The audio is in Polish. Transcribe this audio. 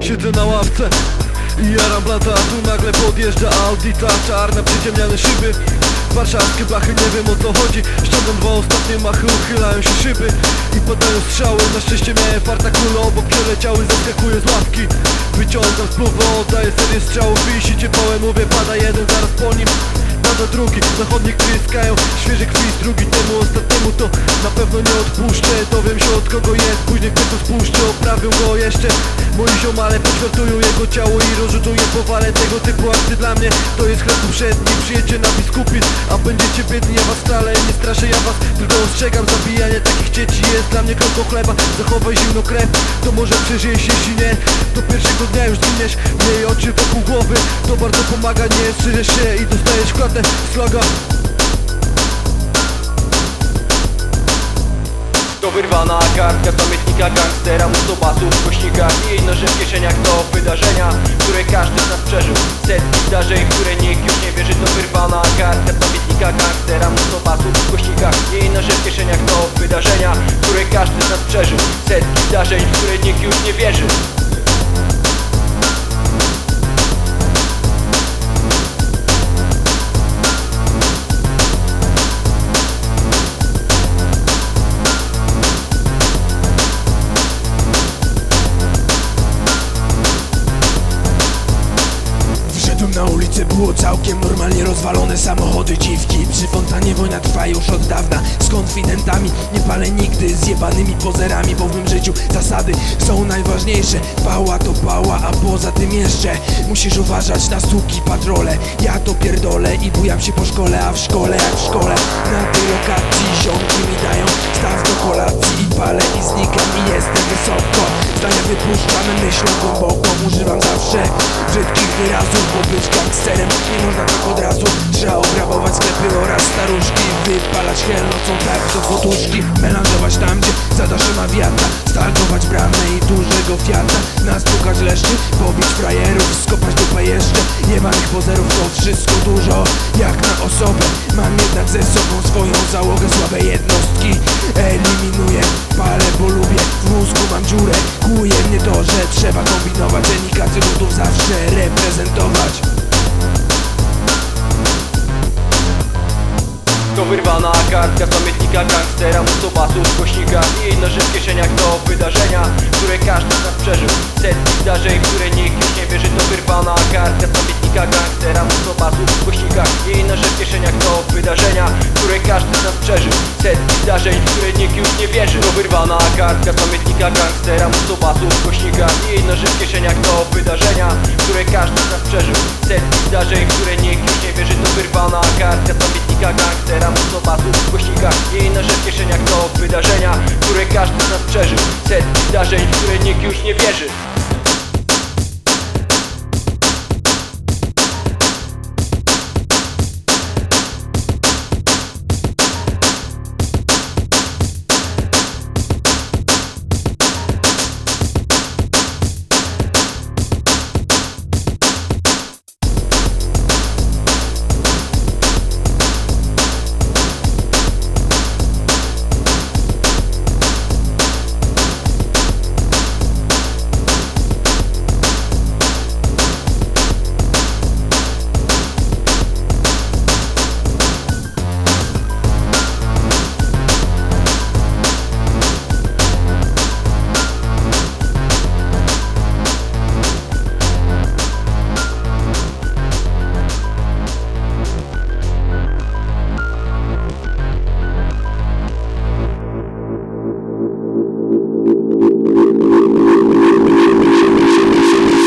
Siedzę na ławce i jaram blata Tu nagle podjeżdża Audi, ta czarna przyciemniane szyby. Warszawskie blachy, nie wiem o co chodzi. Ściągam dwa ostatnie machy, uchylają się szyby. I padają strzały, na szczęście miałem farta kule Obok przeleciały, zaskakuję z ławki. Wyciągam spluwę, oddaję serię strzałów Wisicie połem, mówię, pada jeden, zaraz po nim Pada drugi, zachodnik tryskają Świeży kwist, drugi temu ostatniemu to Na pewno nie odpuszczę, dowiem się od kogo jest Później kto to spuszczę, oprawią go jeszcze Moi ziomale poćwiartują jego ciało I rozrzucą je powale tego typu akty Dla mnie to jest chleb uprzedni. Przyjedźcie na biskupizm, a będziecie biedni. Ja was wcale nie straszę, ja was tylko ostrzegam. Zabijanie takich dzieci jest dla mnie krągą chleba. Zachowaj zimną krew, to może przeżyjesz Jeśli nie, to pierwszego dnia już zginiesz Miej oczy wokół głowy, to bardzo pomaga Nie strzyżesz się i dostajesz klatę sloga To wyrwana kartka pamiętnika gangstera Mustobasów w kośnikach. I noże w kieszeniach To wydarzenia, które każdy z nas przeżył. Setki zdarzeń, które nikt już nie wierzy. To wyrwana kartka pamiętnika gangstera Mustobasów w kośnikach. I noże w kieszeniach To wydarzenia, które każdy z nas przeżył. Setki zdarzeń, w które nikt już nie wierzy Było całkiem normalnie rozwalone. Samochody dziwki Przy fontannie wojna trwa już od dawna. Z konfidentami nie palę nigdy Z jebanymi pozerami, bo w mym życiu zasady są najważniejsze. Pała to pała, a poza tym jeszcze Musisz uważać na suki, patrole. Ja to pierdolę i bujam się po szkole A w szkole jak w szkole. Na tej lokacji ziomki mi dają Staw do kolacji i palę i znikam i jestem wysoko. Zdania wypuszczam myślą głęboko Używam zawsze brzydkich wyrazów Bo być gangsterem nie można tak od razu Trzeba obrabować sklepy oraz staruszki Wypalać hel nocą tak do fotuszki Melanżować tam gdzie zadaszona wiata Stalkować bramę i dużego fiata Nastukać leszczy, pobić frajerów Skopać dupę jeszcze Jebanych pozerów to wszystko dużo Jak na osobę Mam jednak ze sobą swoją załogę Słabe jednostki eliminuję Palę kartka pamiętnika gangstera Mustobasów w i noże w kieszeniach To wydarzenia, które każdy z nas przeżył. Setki zdarzeń, które nikt już nie wierzy To wyrwana kartka gangstera Mustobasów w kośnikach i w kieszeniach To wydarzenia, które każdy z nas przeżył. Setki zdarzeń, w które nikt już nie wierzy. To wyrwana kartka pamiętnika gangstera Mustobasów w kośnikach i w kieszeniach To wydarzenia, które każdy z nas przeżył. Setki zdarzeń, w które nikt już nie wierzy. To wyrwana kartka pamiętnika gangstera Mustobasów w kośnikach i w kieszeniach To wydarzenia, które każdy z nas przeżył. Setki zdarzeń, w które nikt już nie wierzy